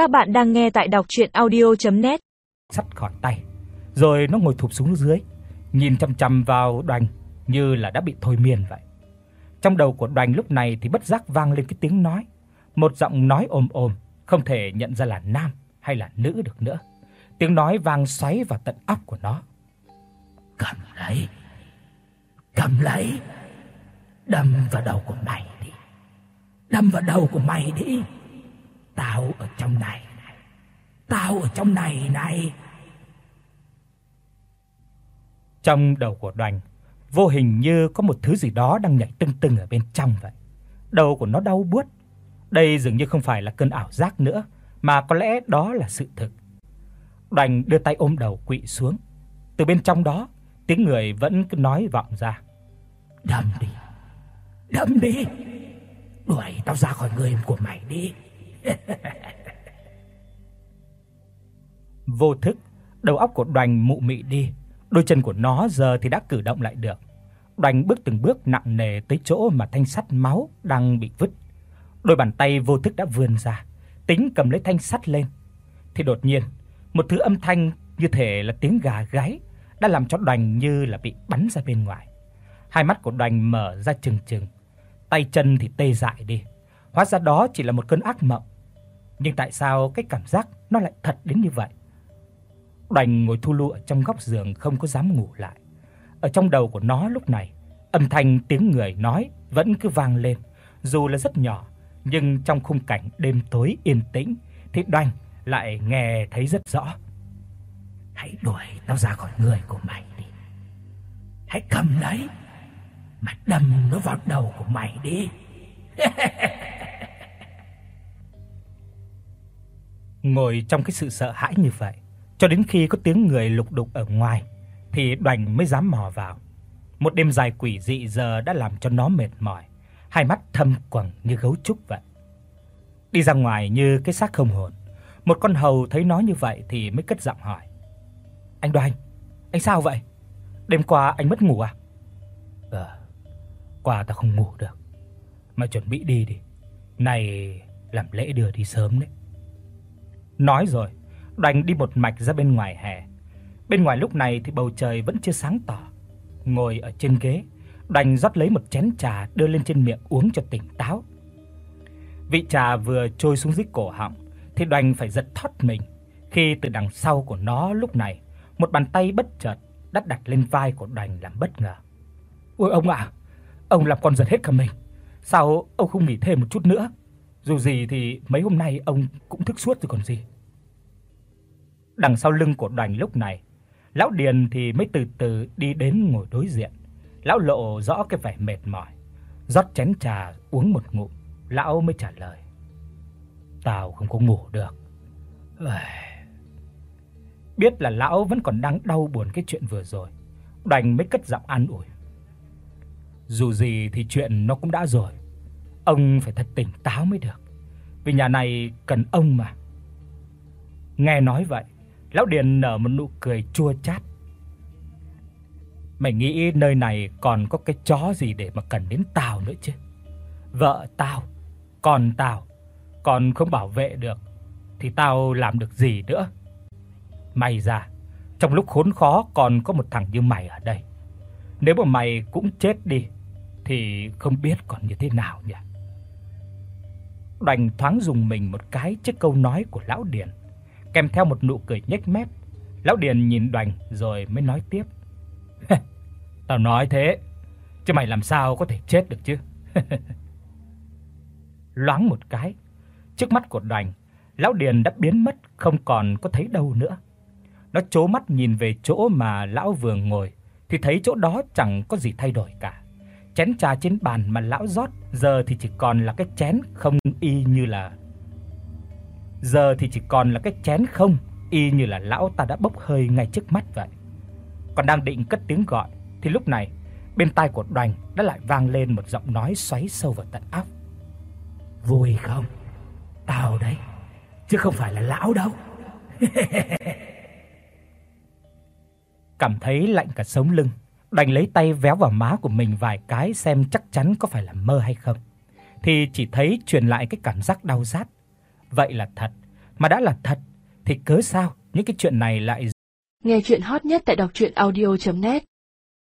Các bạn đang nghe tại đọc audio net Sắt khỏi tay, rồi nó ngồi thụp xuống dưới, nhìn chằm chằm vào Đoành như là đã bị thôi miên vậy. Trong đầu của Đoành lúc này thì bất giác vang lên cái tiếng nói, một giọng nói ồm ồm, không thể nhận ra là nam hay là nữ được nữa. Tiếng nói vang xoáy vào tận óc của nó. Cầm lấy. Cầm lấy. Đâm vào đầu của mày đi. Đâm vào đầu của mày đi. Tao ở trong này. Tao ở trong này này. Trong đầu của Đoành, vô hình như có một thứ gì đó đang nhảy tưng tưng ở bên trong vậy. Đầu của nó đau buốt. Đây dường như không phải là cơn ảo giác nữa, mà có lẽ đó là sự thực. Đoành đưa tay ôm đầu quỵ xuống. Từ bên trong đó, tiếng người vẫn cứ nói vọng ra. Đâm đi. Đâm đi. Đuổi tao ra khỏi người của mày đi. Vô thức, đầu óc của Đoành mụ mị đi, đôi chân của nó giờ thì đã cử động lại được. Đoành bước từng bước nặng nề tới chỗ mà thanh sắt máu đang bị vứt. Đôi bàn tay vô thức đã vươn ra, tính cầm lấy thanh sắt lên. Thì đột nhiên, một thứ âm thanh như thể là tiếng gà gáy đã làm cho Đoành như là bị bắn ra bên ngoài. Hai mắt của Đoành mở ra trừng trừng, tay chân thì tê dại đi. Hóa ra đó chỉ là một cơn ác mộng. Nhưng tại sao cái cảm giác nó lại thật đến như vậy? Đành ngồi thu lu ở trong góc giường không có dám ngủ lại. Ở trong đầu của nó lúc này, âm thanh tiếng người nói vẫn cứ vang lên, dù là rất nhỏ, nhưng trong khung cảnh đêm tối yên tĩnh thì Đành lại nghe thấy rất rõ. Hãy đuổi tao ra khỏi người của mày đi. Hãy cầm lấy mà đâm nó vào đầu của mày đi. Ngồi trong cái sự sợ hãi như vậy, cho đến khi có tiếng người lục đục ở ngoài thì Đoành mới dám mò vào. Một đêm dài quỷ dị giờ đã làm cho nó mệt mỏi, hai mắt thâm quầng như gấu trúc vậy. Đi ra ngoài như cái xác không hồn. Một con hầu thấy nó như vậy thì mới cất giọng hỏi: "Anh Đoành, anh sao vậy? Đêm qua anh mất ngủ à?" "Ờ, qua ta không ngủ được. Mà chuẩn bị đi đi. Này làm lễ đưa đi sớm đấy." Nói rồi, Đoành đi một mạch ra bên ngoài hè. Bên ngoài lúc này thì bầu trời vẫn chưa sáng tỏ. Ngồi ở trên ghế, Đoành rót lấy một chén trà đưa lên trên miệng uống cho tỉnh táo. Vị trà vừa trôi xuống dưới cổ họng thì Đoành phải giật thót mình khi từ đằng sau của nó lúc này, một bàn tay bất chợt đắt đặt lên vai của Đoành làm bất ngờ. "Ôi ông ạ, ông làm con giật hết cả mình. Sao ông không nghỉ thêm một chút nữa? Dù gì thì mấy hôm nay ông cũng thức suốt rồi còn gì." Đằng sau lưng của Đoành lúc này, lão Điền thì mới từ từ đi đến ngồi đối diện. Lão lộ rõ cái vẻ mệt mỏi, rót chén trà uống một ngụm, lão mới trả lời: "Tao không có ngủ được." Biết là lão vẫn còn đang đau buồn cái chuyện vừa rồi, Đoành mới cất giọng an ủi. Dù gì thì chuyện nó cũng đã rồi, ông phải thật tỉnh táo mới được, vì nhà này cần ông mà. Nghe nói vậy, lão Điền nở một nụ cười chua chát. Mày nghĩ nơi này còn có cái chó gì để mà cần đến tao nữa chứ? Vợ tao, con tao, còn không bảo vệ được thì tao làm được gì nữa? May ra, trong lúc khốn khó còn có một thằng như mày ở đây. Nếu mà mày cũng chết đi thì không biết còn như thế nào nhỉ. Đành thoáng dùng mình một cái trước câu nói của lão Điền, kèm theo một nụ cười nhếch mép. Lão Điền nhìn Đoành rồi mới nói tiếp. Tao nói thế, chứ mày làm sao có thể chết được chứ? Loáng một cái, trước mắt của Đoành, lão Điền đã biến mất không còn có thấy đâu nữa. Nó chố mắt nhìn về chỗ mà lão vừa ngồi thì thấy chỗ đó chẳng có gì thay đổi cả. Chén trà trên bàn mà lão rót giờ thì chỉ còn là cái chén không y như là giờ thì chỉ còn là cái chén không y như là lão ta đã bốc hơi ngay trước mắt vậy. Còn đang định cất tiếng gọi thì lúc này bên tai của Đoành đã lại vang lên một giọng nói xoáy sâu vào tận óc. Vui không? Tao đấy, chứ không phải là lão đâu. Cảm thấy lạnh cả sống lưng, đành lấy tay véo vào má của mình vài cái xem chắc chắn có phải là mơ hay không. Thì chỉ thấy truyền lại cái cảm giác đau rát. Vậy là thật, mà đã là thật thì cớ sao những cái chuyện này lại Nghe chuyện hot nhất tại đọc audio net.